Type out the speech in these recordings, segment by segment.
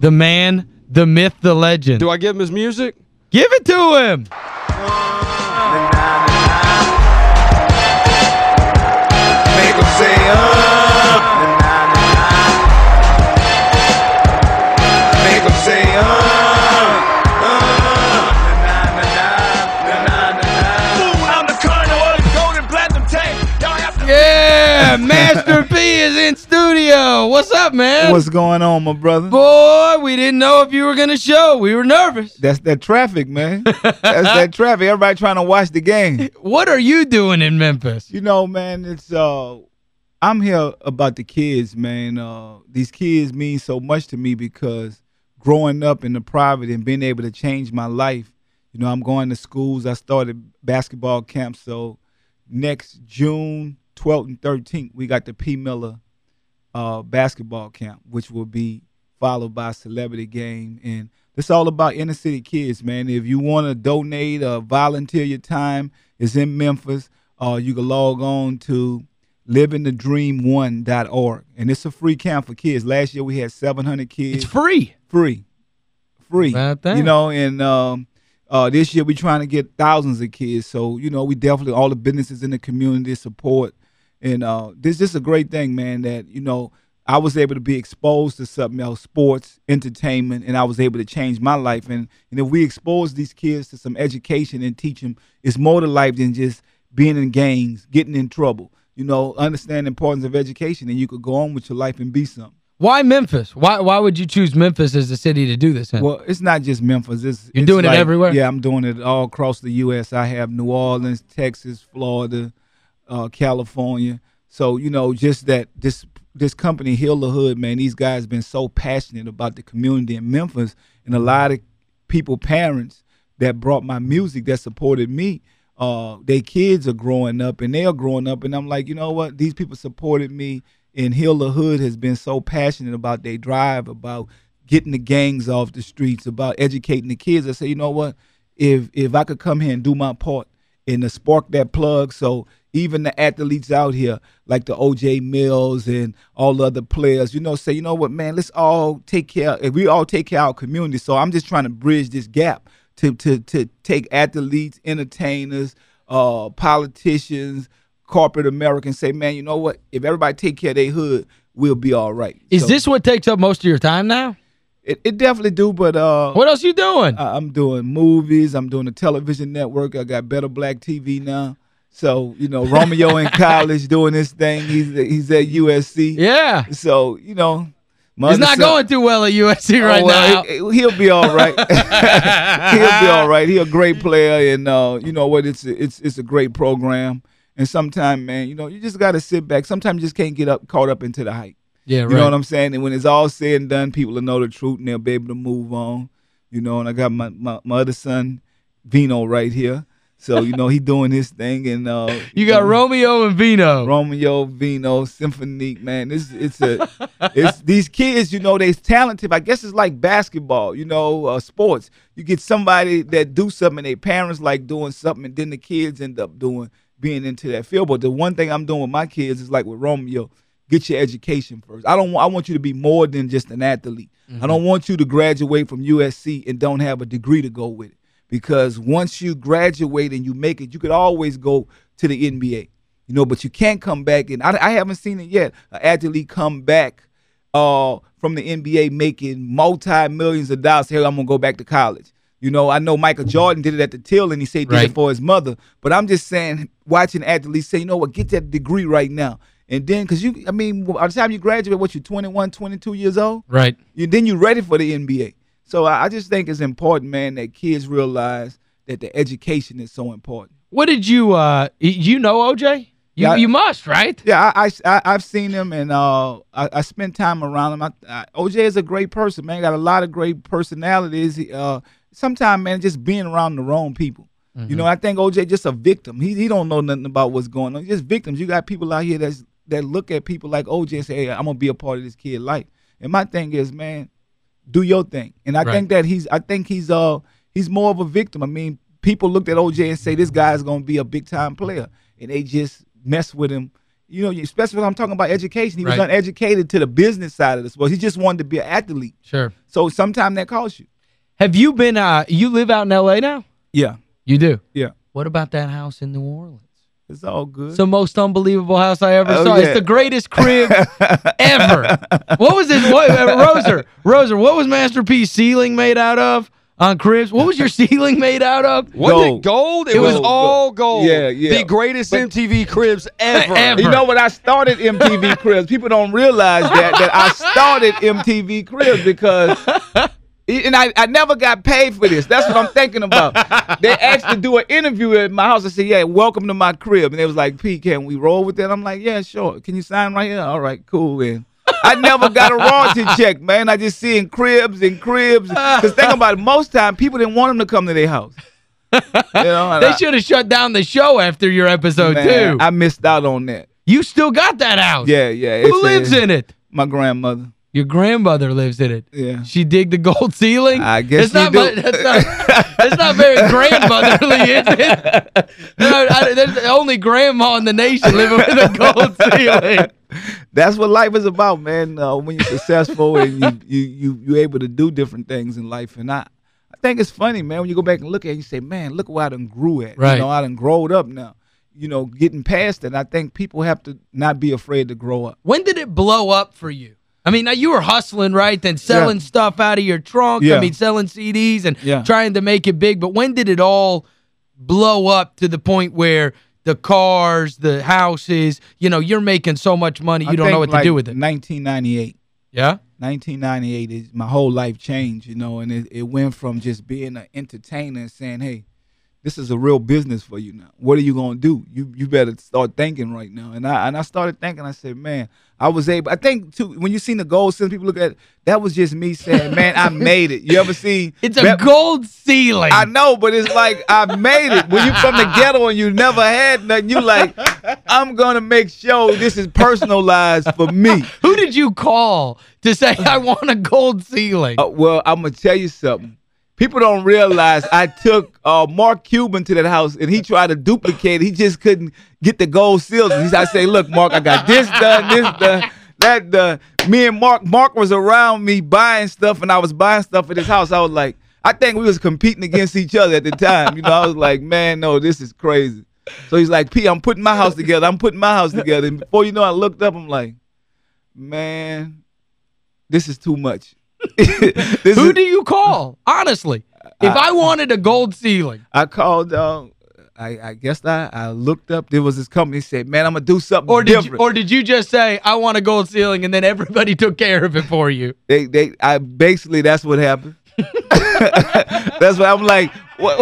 the man, the myth, the legend. Do I give him his music? Give it to him. Make uh. What's up, man? What's going on, my brother? Boy, we didn't know if you were going to show. We were nervous. That's that traffic, man. That's that traffic. Everybody trying to watch the game. What are you doing in Memphis? You know, man, it's uh I'm here about the kids, man. Uh these kids mean so much to me because growing up in the private and being able to change my life. You know, I'm going to schools. I started basketball camp, so next June 12th and 13th, we got the P. Miller uh, basketball camp, which will be followed by celebrity game. And it's all about inner city kids, man. If you want to donate or volunteer your time, it's in Memphis. Uh, you can log on to livingthedream1.org. And it's a free camp for kids. Last year we had 700 kids. It's free. Free. Free. You know, and um, uh, this year we're trying to get thousands of kids. So, you know, we definitely, all the businesses in the community support. And uh, this is a great thing, man, that, you know, I was able to be exposed to something else, sports, entertainment, and I was able to change my life. And, and if we expose these kids to some education and teach them, it's more to life than just being in gangs, getting in trouble. You know, understand the importance of education, and you could go on with your life and be something. Why Memphis? Why why would you choose Memphis as the city to do this in? Well, it's not just Memphis. It's You're it's doing it everywhere? Yeah, I'm doing it all across the U.S. I have New Orleans, Texas, Florida, uh, California. So you know, just that this this company Heal the Hood, man. These guys been so passionate about the community in Memphis, and a lot of people, parents that brought my music that supported me. Uh, their kids are growing up and they are growing up, and I'm like, you know what? These people supported me, and Heal the Hood has been so passionate about their drive, about getting the gangs off the streets, about educating the kids. I say, you know what? If if I could come here and do my part and to spark that plug, so even the athletes out here, like the OJ Mills and all the other players, you know, say, you know what, man, let's all take care. If we all take care of our community, so I'm just trying to bridge this gap to to to take athletes, entertainers, uh, politicians, corporate Americans, say, man, you know what? If everybody take care of their hood, we'll be all right. Is So- this what takes up most of your time now? It, it definitely do, but uh, What else you doing? I- I'm doing movies. I'm doing a television network. I got Better Black TV now. So you know, Romeo in college doing this thing. He's he's at USC. yeah. So you know, he's not son- going too well at USC right Oh, well, now. he- He'll be all right. he'll be all right. He's a great player, and uh, you know what? It's it's it's a great program. And sometimes, man, you know, you just got to sit back. Sometimes you just can't get up caught up into the hype. yeah, right. You know what I'm saying? And when it's all said and done, people will know the truth and they'll be able to move on. You know, and I got my, my, my other son, Vino, right here. So, you know, he doing his thing and uh you got Romeo and Vino. Romeo, Vino, Cymphonique, man. This it's a it's these kids, you know, they're talented. I guess it's like basketball, you know, uh, sports. You get somebody that do something, their parents like doing something, and then the kids end up doing being into that field. But the one thing I'm doing with my kids is like with Romeo, get your education first. I don't want I want you to be more than just an athlete. I don't want you to graduate from USC and don't have a degree to go with it. Because once you graduate and you make it, you could always go to the NBA you know, but you can't come back and I, I haven't seen it yet. An athlete come back uh, from the NBA making multi millions of dollars. Hey, I'm gonna go back to college. You know, I know Michael Jordan did it at the till and he said he did Right. it for his mother. But I'm just saying, watching athletes say, you know what, get that degree right now. And then, because you, I mean, by the time you graduate, what, you're 21, 22 years old? Right. you then you're ready for the NBA. So I, just think it's important, man, that kids realize that the education is so important. What did you uh you know OJ? You Yeah. you must, right? Yeah, I, I, have seen him and uh, I, I spent time around him. I, I, OJ is a great person, man. Got a lot of great personalities. He, Uh, sometimes, man, just being around the wrong people. You know, I think OJ just a victim. He he don't know nothing about what's going on. Just victims. You got people out here that's that look at people like OJ and say, "Hey, I'm gonna be a part of this kid life." And my thing is, man, do your thing. And I Right. think that he's I think he's uh he's more of a victim. I mean, people looked at OJ and say this guy's gonna be a big time player, and they just mess with him You know, especially when I'm talking about education. He was uneducated to the business side of this. Well, he just wanted to be an athlete. Sure. So sometimes that costs you. Have you been, uh, you live out in L.A. now? Yeah, You do? yeah. What about that house in New Orleans? It's all good. It's the most unbelievable house I ever Oh, saw. yeah. It's the greatest crib ever. What was it? What, uh, Roser, Roser, what was Master P's ceiling made out of on cribs? What was your ceiling made out of? Wasn't Gold. it gold? It, It was was all gold. Yeah, yeah. The greatest But- MTV cribs ever. Ever. You know what? I started MTV Cribs. People don't realize that that I started MTV Cribs because and I, I never got paid for this. That's what I'm thinking about. They asked to do an interview at my house. I said, "Yeah, welcome to my crib." And they was like, "Pete, can we roll with that?" I'm like, "Yeah, sure. Can you sign right here?" All right, cool. And I never got a royalty check, man. I just seeing cribs and cribs. Because think about it, most time people didn't want them to come to their house. You know, They should have shut down the show after your episode, man, too. I missed out on that. you still got that house. Yeah, yeah. Who lives uh, in it? My grandmother. Your grandmother lives in it. Yeah. She dig the gold ceiling? I guess it's not, do. That's not, that's not very grandmotherly, is it? No, I, there's only grandma in the nation living with a gold ceiling. That's what life is about, man. Uh, when you're successful and you you you you're able to do different things in life, and I I think it's funny, man. When you go back and look at it, you say, man, look where I done grew at. Right. You know, I done growed up now. You know, getting past it. I think people have to not be afraid to grow up. When did it blow up for you? I mean, now you were hustling, right? Then selling Yeah. stuff out of your trunk. Yeah. I mean, selling CDs and Yeah. trying to make it big. But when did it all blow up to the point where the cars, the houses, you know, you're making so much money, you I don't know what like, to do with it. 1998. Yeah? 1998 is my whole life changed, you know, and it, it went from just being an entertainer and saying, "Hey, this is a real business for you now. What are you gonna do? You you better start thinking right now." And I and I started thinking. I said, "Man, I was able." I think too when you seen the gold ceiling, people look at it, that was just me saying, "Man, I made it." You ever see? It's a Rep- gold ceiling. I know, but it's like I made it. When you from the ghetto and you never had nothing, you like, I'm gonna make sure this is personalized for me. Who did you call to say, I want a gold ceiling? Uh, well, I'm gonna tell you something. People don't realize I took uh, Mark Cuban to that house and he tried to duplicate. He just couldn't get the gold seals. He, I say, look, Mark, I got this done, this done, that done. Me and Mark, Mark was around me buying stuff and I was buying stuff at his house. I was like, I think we was competing against each other at the time. You know, I was like, man, no, this is crazy. So he's like, P, I'm putting my house together. I'm putting my house together. And before you know, I looked up. I'm like, man, this is too much. Who is- do you call? Honestly. If I wanted a gold ceiling. I called. Uh, I, I guess I, I looked up. There was this company said, "Man, I'm gonna do something Or did you, different." or did you just say, I want a gold ceiling, and then everybody took care of it for you? they they I basically that's what happened. that's what I'm like. What?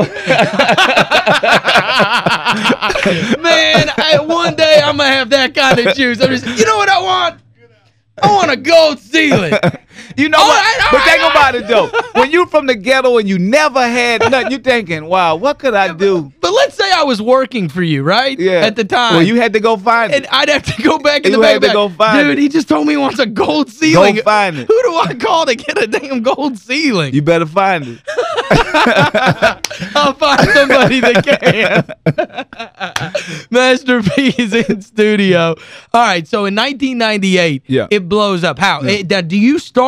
Man, I, one day I'm going to have that kind of juice. I'm just, you know what I want? I want a gold ceiling. You know All what? right, but right, think about it though. When you from the ghetto and you never had nothing, you thinking, "Wow, what could I do?" But let's say I was working for you, right? Yeah. At the time. well, you had to go find and it. And I'd have to go back in the You back. had to go find Dude, it. he just told me he wants a gold ceiling. Go find it. Who do I call to get a damn gold ceiling? You better find it. I'll find somebody that can. Master P is in studio. All right, so in 1998, Yeah. it blows up. How? Eh, now, do you start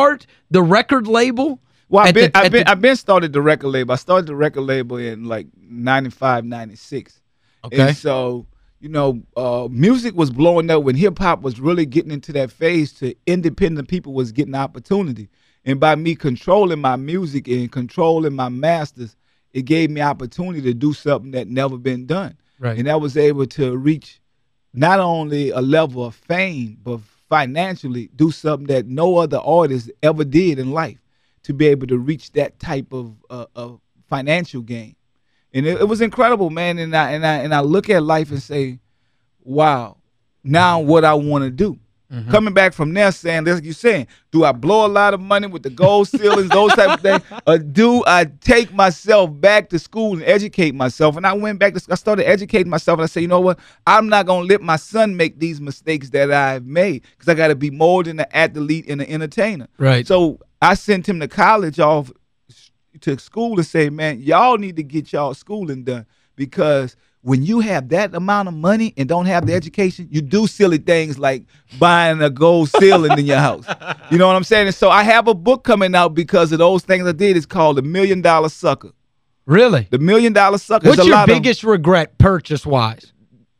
the record label? Well, I've been, the- I've been, the- I've been started the record label. I started the record label in like 95, 96. Okay. And so, you know, uh, music was blowing up when hip hop was really getting into that phase to independent people was getting opportunity. And by me controlling my music and controlling my masters, it gave me opportunity to do something that never been done. Right. And I was able to reach not only a level of fame, but financially do something that no other artist ever did in life to be able to reach that type of, uh, of financial gain. And it, it was incredible, man. And I and I and I look at life and say, "Wow, now what I want to do." Mm-hmm. Coming back from there, saying, like you're saying, do I blow a lot of money with the gold ceilings, those type of things, or do I take myself back to school and educate myself? And I went back to, I started educating myself, and I said, you know what? I'm not gonna let my son make these mistakes that I've made, because I got to be more than an athlete and an entertainer. Right. So I sent him to college off to school to say, man, y'all need to get y'all schooling done because when you have that amount of money and don't have the education, you do silly things like buying a gold ceiling in your house. You know what I'm saying? And so I have a book coming out because of those things I did. It's called The Million Dollar Sucker. Really? The Million Dollar Sucker. What's your lot of- biggest regret purchase-wise?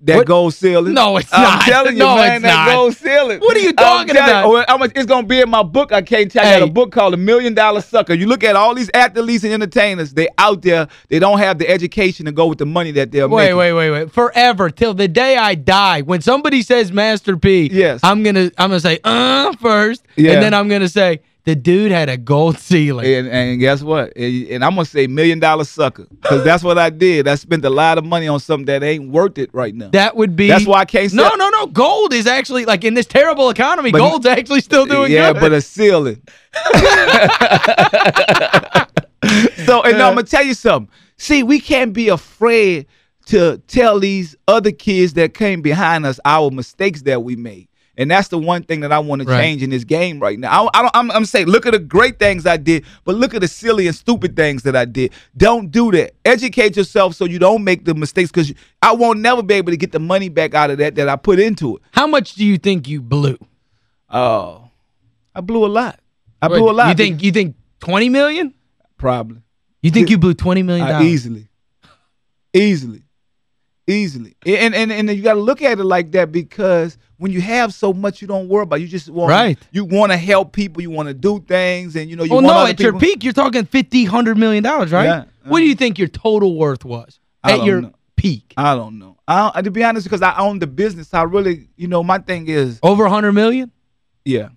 That what- gold ceiling. No, it's I'm not. telling you, No, man, that not. gold ceiling. What are you I'm talking about? You, oh, I'm- it's gonna be in my book. I can't tell you. I Hey. got a book called The Million Dollar Sucker. You look at all these athletes and entertainers. They out there. They don't have the education to go with the money that they're Wait, making. wait, wait, wait. Wait. Forever till the day I die. When somebody says Master P, Yes. I'm going to I'm going to say uh first Yeah. and then I'm going to say the dude had a gold ceiling. And, and guess what? And, and I'm gonna say million dollar sucker because that's what I did. I spent a lot of money on something that ain't worth it right now. That would be That's why I can't No, no, no. Gold is actually like in this terrible economy, But- gold's actually still doing yeah, good. Yeah, but a ceiling. so, and I'm gonna tell you something. See, we can't be afraid to tell these other kids that came behind us our mistakes that we made. And that's the one thing that I want to change in this game right now. I, I don't, I'm, I'm saying, look at the great things I did, but look at the silly and stupid things that I did. Don't do that. Educate yourself so you don't make the mistakes because I won't never be able to get the money back out of that that I put into it. How much do you think you blew? Oh, I blew a lot. I blew a lot. You think you think 20 million? Probably. You think you blew 20 million Uh, dollars? easily. Easily. Easily. And and and you got to look at it like that because when you have so much you don't worry about, you just want Right. you want to help people, you want to do things and you know you Well, no, at your peak, you're talking 50, 100 million dollars, right? Yeah. What do you think your total worth was I at your know. peak? I don't know. I don't, to be honest because I own the business, I really, you know, my thing is Over 100 million? yeah.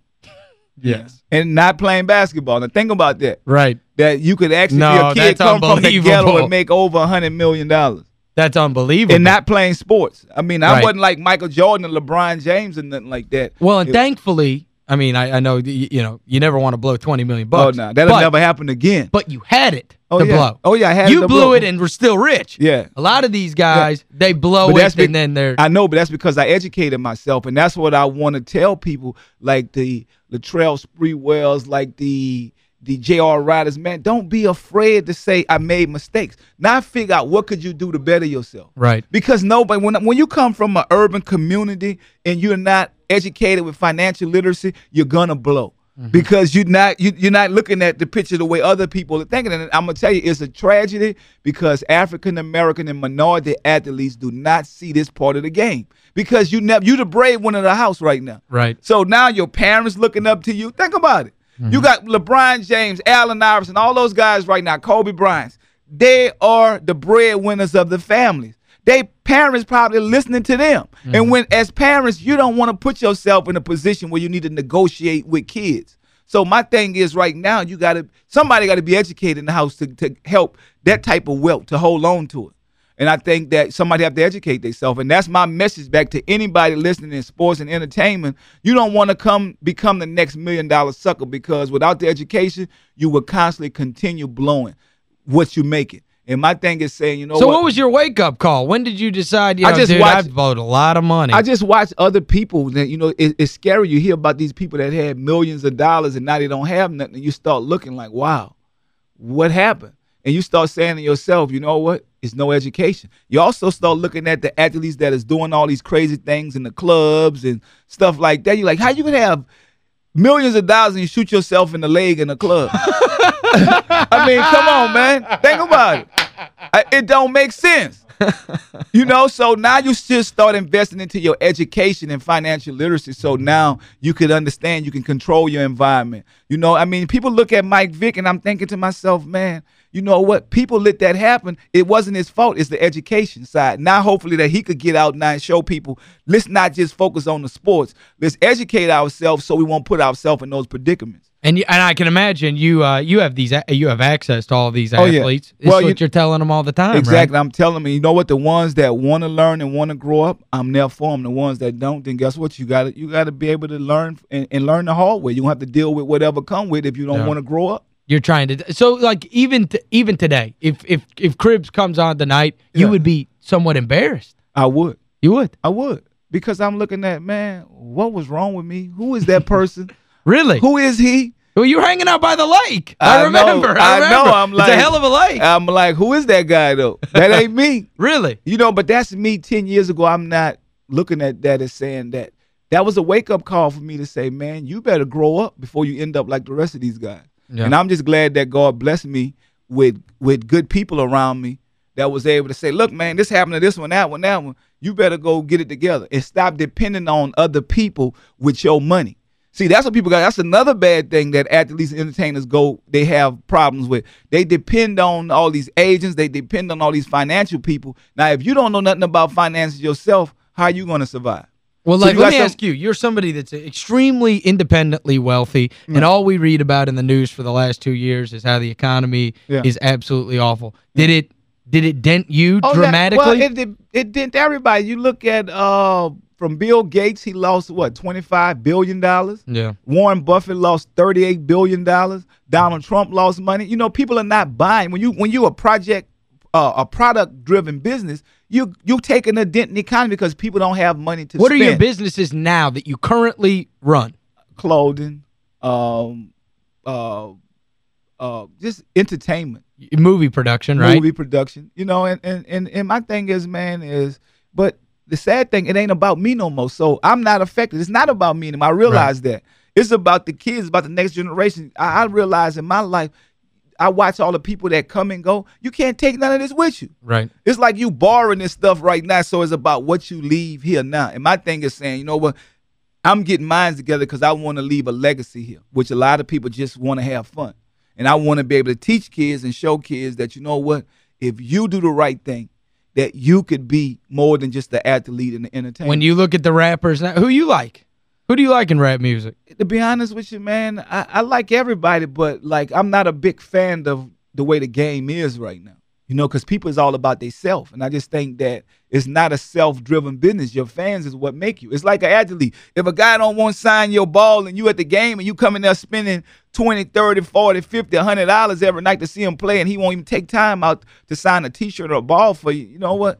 Yes. And not playing basketball. Now think about that. Right. That you could actually No, be a kid come from the ghetto and make over a hundred million dollars. That's unbelievable. and not playing sports. I mean, I Right. wasn't like Michael Jordan and LeBron James and nothing like that. Well, and It- thankfully, I mean, I, I know, you, you know, you never want to blow 20 million oh bucks. Oh, no, that'll but, never happen again. But you had it Oh, to yeah. blow. Oh, yeah, I had it You blew blow. it and were still rich. Yeah. A lot of these guys, they blow But it and then they're... I know, but that's because I educated myself, and that's what I want to tell people, like the Latrell Sprewells, like the the JR Riders. Man, don't be afraid to say I made mistakes. Now figure out what could you do to better yourself. Right. Because nobody, when when you come from an urban community and you're not educated with financial literacy, you're gonna blow. Mm-hmm. Because you're not you, you're not looking at the picture the way other people are thinking. And I'm gonna tell you, it's a tragedy because African American and minority athletes do not see this part of the game. Because you never you the brave one in the house right now. Right. So now your parents looking up to you. Think about it. You got LeBron James, Allen Iverson, all those guys right now, Kobe Bryant. They are the breadwinners of the families. They parents probably listening to them. And mm-hmm. when as parents, you don't want to put yourself in a position where you need to negotiate with kids. So my thing is right now, you gotta somebody gotta be educated in the house to, to help that type of wealth to hold on to it. And I think that somebody have to educate themselves. And that's my message back to anybody listening in sports and entertainment. You don't want to come become the next million dollar sucker because without the education, you will constantly continue blowing what you make it. And my thing is saying, you know So what? what was your wake-up call? When did you decide, you I know, just dude, watched- I've a lot of money? I just watched other people that you know it, it's scary. You hear about these people that had millions of dollars and now they don't have nothing. And you start looking like, wow, what happened? And you start saying to yourself, you know what? It's no education. You also start looking at the athletes that is doing all these crazy things in the clubs and stuff like that. You're like, how you gonna have millions of dollars and you shoot yourself in the leg in a club? I mean, come on, man. Think about it. It don't make sense. you know, so now you should start investing into your education and financial literacy. So mm-hmm. now you can understand, you can control your environment. You know, I mean, people look at Mike Vick and I'm thinking to myself, man, you know what? People let that happen. It wasn't his fault. It's the education side. Now, hopefully, that he could get out now and show people, let's not just focus on the sports. Let's educate ourselves so we won't put ourselves in those predicaments. And you, and I can imagine you uh, you have these you have access to all these Oh, yeah. athletes. It's Well, what you- you're telling them all the time, Exactly. right? I'm telling them, you know what? The ones that want to learn and want to grow up, I'm there for them. The ones that don't, then guess what? You got to you got to be able to learn and, and learn the hard way. You don't have to deal with whatever come with if you don't Yeah. want to grow up. You're trying to so like even t even today, if if if Cribs comes on tonight, you Yeah. would be somewhat embarrassed. I would. You would. I would. Because I'm looking at, man, what was wrong with me? Who is that person? Really? Who is he? Well, you were hanging out by the lake. I, I know, remember. I, I know. I'm it's a hell of a lake. I'm like, who is that guy though? That ain't me. really? You know, but that's me 10 years ago. I'm not looking at that as saying that. That was a wake up call for me to say, man, you better grow up before you end up like the rest of these guys. Yeah. And I'm just glad that God blessed me with with good people around me that was able to say, look, man, this happened to this one, that one, that one. You better go get it together and stop depending on other people with your money. See, that's what people got. That's another bad thing that athletes and entertainers go, they have problems with. They depend on all these agents, they depend on all these financial people. Now, if you don't know nothing about finances yourself, how are you going to survive? Well, So like, let me some- ask you. You're somebody that's extremely independently wealthy, Mm. and all we read about in the news for the last two years is how the economy Yeah. is absolutely awful. Did it did it dent you Oh, that- dramatically? well, it, it, it didn't everybody. You look at uh from Bill Gates, he lost what, 25 billion dollars? yeah. Warren Buffett lost 38 billion dollars. Donald Trump lost money. You know, people are not buying when you when you a project uh, a product driven business, you you taking a dent in the economy because people don't have money to What are your businesses now that you currently run? clothing, um uh uh just entertainment. Movie production, right? movie production. You know, and, and and and my thing is, man, is but the sad thing, it ain't about me no more. So I'm not affected. It's not about me anymore. I realize that. It's about the kids, about the next generation. I, I realize in my life, I watch all the people that come and go. You can't take none of this with you. Right. It's like you borrowing this stuff right now. So it's about what you leave here now. And my thing is saying, you know what? I'm getting mines together because I want to leave a legacy here, which a lot of people just want to have fun. And I want to be able to teach kids and show kids that, you know what? If you do the right thing, that you could be more than just the athlete and the entertainer. When you look at the rappers now, who you like? Who do you like in rap music? to be honest with you, man, I, I like everybody, but like I'm not a big fan of the way the game is right now. You know, because people is all about they self, and I just think that it's not a self-driven business. Your fans is what make you. It's like an athlete. If a guy don't want to sign your ball and you at the game and you come in there spending 20, 30, 40, 50, 100 dollars every night to see him play and he won't even take time out to sign a t-shirt or a ball for you, you know what?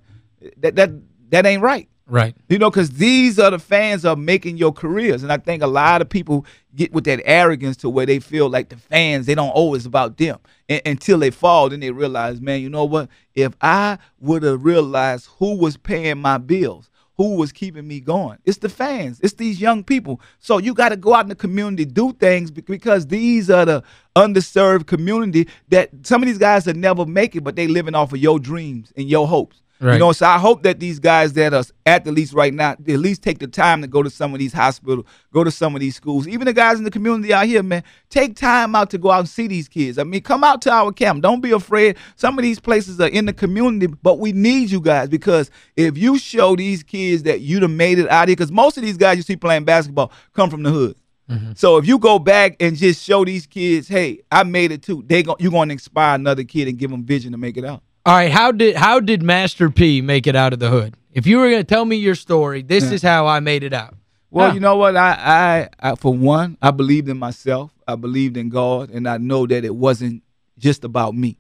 That that that ain't right. Right. You know, because these are the fans are making your careers. And I think a lot of people get with that arrogance to where they feel like the fans, they don't always about them. And, until they fall, then they realize, man, you know what? If I would have realized who was paying my bills, who was keeping me going, it's the fans, it's these young people. So you got to go out in the community, do things because these are the underserved community that some of these guys that never make it, but they living off of your dreams and your hopes. Right. You know, so I hope that these guys that are athletes right now at least take the time to go to some of these hospitals, go to some of these schools. Even the guys in the community out here, man, take time out to go out and see these kids. I mean, come out to our camp. Don't be afraid. Some of these places are in the community, but we need you guys because if you show these kids that you done made it out here, because most of these guys you see playing basketball come from the hood. Mm-hmm. So if you go back and just show these kids, hey, I made it too, they go, you're going to inspire another kid and give them vision to make it out. All right, how did how did Master P make it out of the hood? If you were going to tell me your story, this is how I made it out. Well, Huh. you know what? I, I, I, for one, I believed in myself. I believed in God, and I know that it wasn't just about me.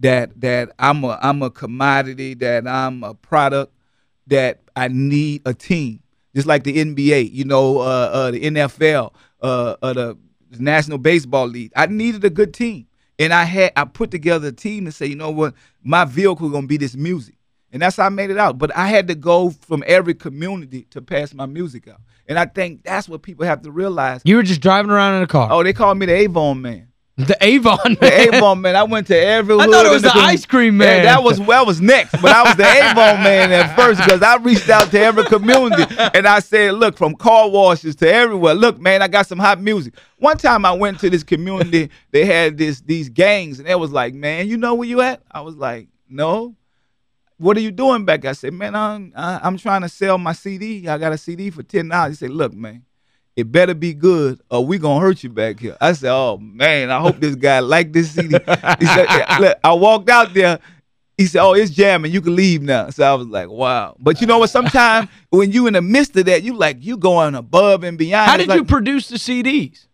That that I'm a I'm a commodity. That I'm a product. That I need a team, just like the NBA. You know, uh, uh, the NFL, uh, uh, the National Baseball League. I needed a good team, and I had I put together a team to say, you know what, my vehicle gonna be this music. And that's how I made it out. But I had to go from every community to pass my music out. And I think that's what people have to realize. You were just driving around in a car. Oh, they called me the Avon man. the Avon The man. Avon man. I went to every I thought it was the com- ice cream Yeah, man. that was that was next. But I was the Avon man at first because I reached out to every community and I said, look, from car washes to everywhere. Look, man, I got some hot music. One time I went to this community, they had this these gangs, and it was like, man, you know where you at? I was like, no. What are you doing back? I said, man, I'm I'm trying to sell my CD. I got a CD for ten dollars. He said, look, man, it better be good or we gonna hurt you back here. I said, oh man, I hope this guy like this CD. He said, look, I walked out there. He said, oh, it's jamming. You can leave now. So I was like, wow. But you know what? Sometimes when you in the midst of that, you like you going above and beyond. How did like, you produce the CDs?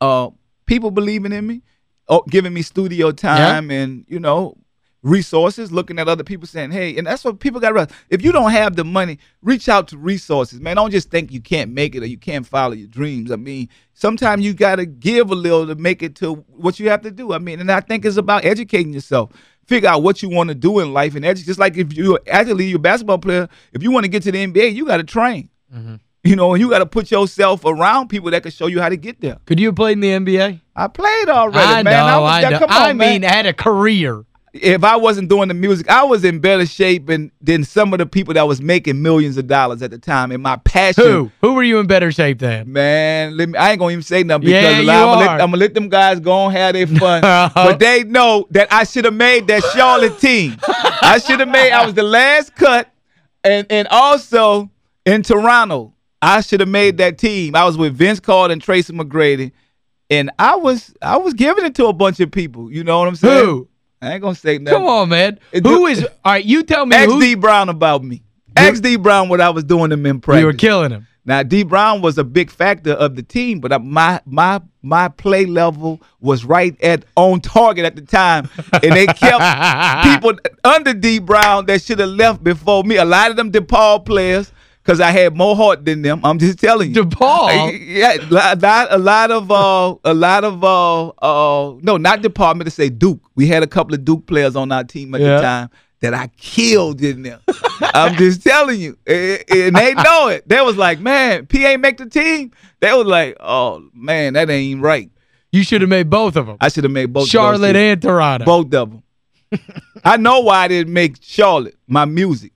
uh, people believing in me, oh, giving me studio time, and you know, resources, looking at other people saying, hey, and that's what people got to realize. If you don't have the money, reach out to resources, man. Don't just think you can't make it or you can't follow your dreams. I mean, sometimes you got to give a little to make it to what you have to do. I mean, and I think it's about educating yourself. Figure out what you want to do in life and educate. Just like if you're athlete, you're a basketball player, if you want to get to the NBA, you got to train. Mm-hmm. You know, and you got to put yourself around people that can show you how to get there. Could you have played in the NBA? I played already, I man. know, was, I know. Come on, I man. had a career. If I wasn't doing the music, I was in better shape and, than some of the people that was making millions of dollars at the time. And my passion, Who? Who were you in better shape than? man, let me, I ain't gonna even say nothing because Yeah, I'm, gonna let, I'm gonna let them guys go and have their fun. Uh-huh. but they know that I should have made that Charlotte team. I should have made. I was the last cut, and and also in Toronto, I should have made that team. I was with Vince Carter and Tracy McGrady. And I was I was giving it to a bunch of people. You know what I'm saying? Who? I ain't gonna say nothing. Come on, man. Who is all right, you tell me Ask who Dee Brown about me. Ask Dee Brown what I was doing them in practice. you were killing him. Now Dee Brown was a big factor of the team, but my my my play level was right at on target at the time, and they kept people under Dee Brown that should have left before me. A lot of them DePaul players, because I had more heart than them. I'm just telling you. DePaul? yeah, a lot, a lot of uh, a lot of uh, uh, no, not department to say Duke. We had a couple of Duke players on our team at Yeah. the time that I killed in there. I'm just telling you, and, and they know it. They was like, man, P ain't make the team. They was like, oh man, that ain't right. You should have made both of them. I should have made both. of Charlotte and Toronto. both of them. I know why I didn't make Charlotte. My music.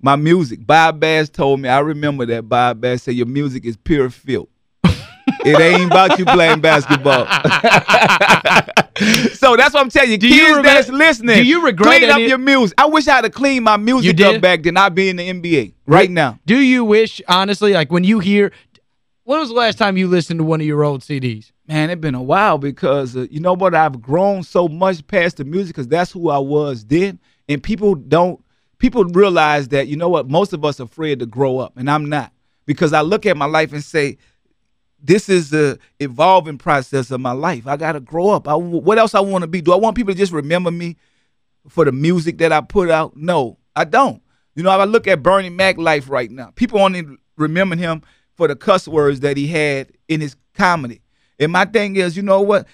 My music. Bob Bass told me. I remember that Bob Bass said your music is pure filth. it ain't about you playing basketball. so that's what I'm telling you. Do you Kids regret- that's listening, do you regret clean up your music. I wish I had to clean my music up back then. I'd be in the NBA right now. Do you wish, honestly, like when you hear, when was the last time you listened to one of your old CDs? Man, it's been a while because uh, you know what? I've grown so much past the music because that's who I was then, and people don't. People realize that you know what? Most of us are afraid to grow up, and I'm not because I look at my life and say, this is the evolving process of my life. I gotta grow up. I, what else I want to be? Do I want people to just remember me for the music that I put out? No, I don't. You know, if I look at Bernie Mac life right now, people only remember him for the cuss words that he had in his comedy. And my thing is, you know what?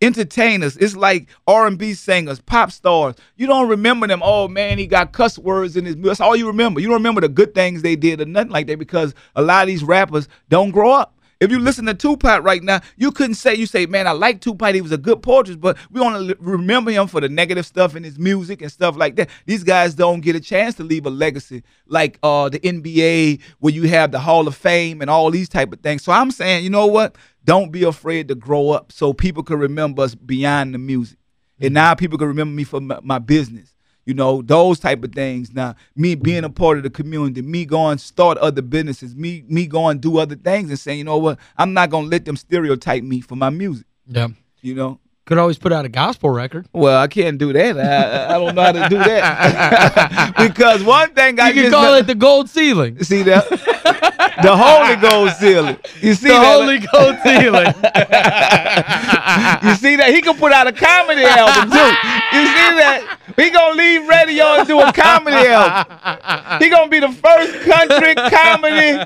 Entertainers, it's like R&B singers, pop stars. You don't remember them. Oh man, he got cuss words in his. That's all you remember. You don't remember the good things they did or nothing like that because a lot of these rappers don't grow up. If you listen to Tupac right now, you couldn't say you say, "Man, I like Tupac. He was a good poetry," but we only remember him for the negative stuff in his music and stuff like that. These guys don't get a chance to leave a legacy like uh, the NBA, where you have the Hall of Fame and all these type of things. So I'm saying, you know what? Don't be afraid to grow up, so people can remember us beyond the music, and now people can remember me for my, my business. You know, those type of things. Now, me being a part of the community, me going start other businesses, me me going do other things and saying, you know what, I'm not gonna let them stereotype me for my music. Yeah. You know, Could always put out a gospel record. well, I can't do that. I, I don't know how to do that because one thing I You just call know- it the gold ceiling. see that the Holy Ghost ceiling. You see The that? holy gold ceiling. You see that? He can put out a comedy album too. You see that? He gonna leave radio and do a comedy album. He gonna be the first country comedy.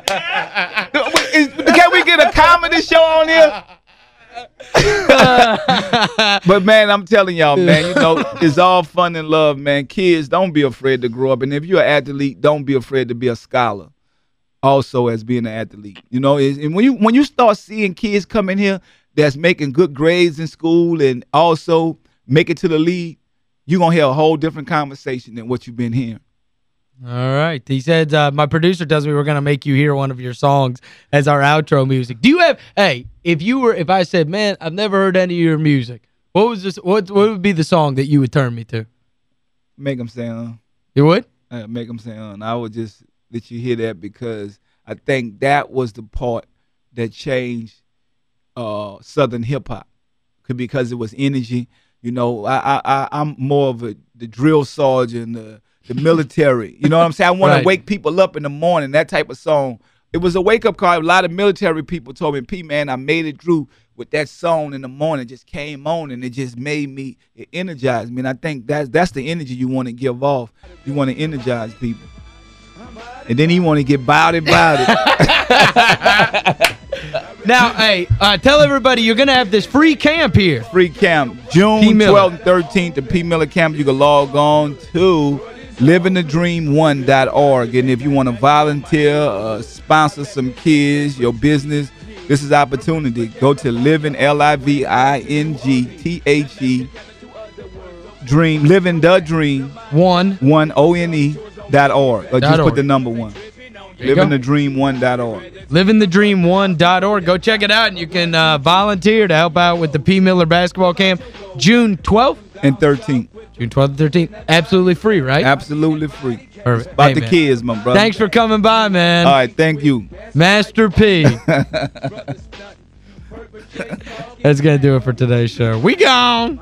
Is- can we get a comedy show on here? but man, I'm telling y'all, man, you know, it's all fun and love, man. Kids, don't be afraid to grow up. And if you're an athlete, don't be afraid to be a scholar. Also, as being an athlete, you know, is and when you when you start seeing kids come in here that's making good grades in school and also make it to the league, you're gonna hear a whole different conversation than what you've been hearing. All right. He said, uh, my producer tells me we're going to make you hear one of your songs as our outro music. Do you have, hey, if you were, if I said, man, I've never heard any of your music, what was this, what, what would be the song that you would turn me to? Make them say, uh, You would? uh, make them say, uh, I would just let you hear that because I think that was the part that changed uh, Southern hip hop, because it was energy. You know, I, I, I I'm more of a the drill sergeant, the the military. You know what I'm saying? I want Right. to wake people up in the morning. That type of song it was a wake up call. A lot of military people told me, P man, I made it through with that song in the morning. Just came on and it just made me it energized me. And I think that's that's the energy you want to give off. You want to energize people. And then he want to get it, about it. now, hey, uh, tell everybody you're going to have this free camp here. Free camp. June 12th and 13th at P. Miller Camp. You can log on to livingthedream1.org. And if you want to volunteer, uh, sponsor some kids, your business, this is opportunity. Go to living, L-I-V-I-N-G-T-H-E, dream, living the dream. One. One, O-N-E, dot org. Or just put the number one. LivingTheDream1.org. LivingTheDream1.org. Go check it out, and you can uh, volunteer to help out with the P. Miller basketball camp June 12th? And 13th. June 12th and 13th. Absolutely free, right? Absolutely free. Perfect. About hey, the man. kids, my brother. Thanks for coming by, man. All right, thank you. Master P. That's going to do it for today's show. We gone.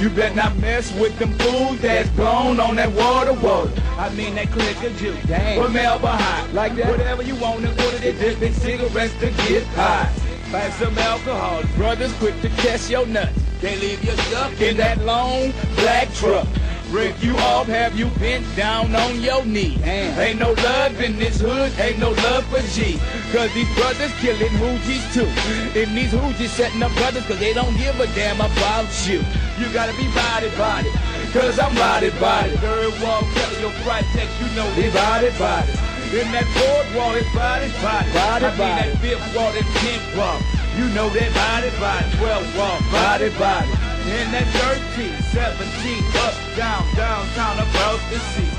Get your head cracked. This the crazy one up for a quarter. You better not mess with them fools that's blown on that water water. I mean that click of juice. Damn. Put Mel behind. Like that. Whatever you want to order, they dip cigarettes to get high. Find some alcohol. Brothers quick to test your nuts. They leave your stuck in that long black truck. Break you off, have you bent down on your knee. Damn. Ain't no love in this hood, ain't no love for G. Cause these brothers killing hoogies too. And these hoogies setting up brothers cause they don't give a damn about you. You gotta be body body, cause I'm body body. Third wall, Kelly, your text, you know they body body. In that fourth wall, it's body body. body I mean that fifth wall, that tenth wall. You know that body body. Twelve wall, body body. In that 13, 17, up, down, downtown, across the sea.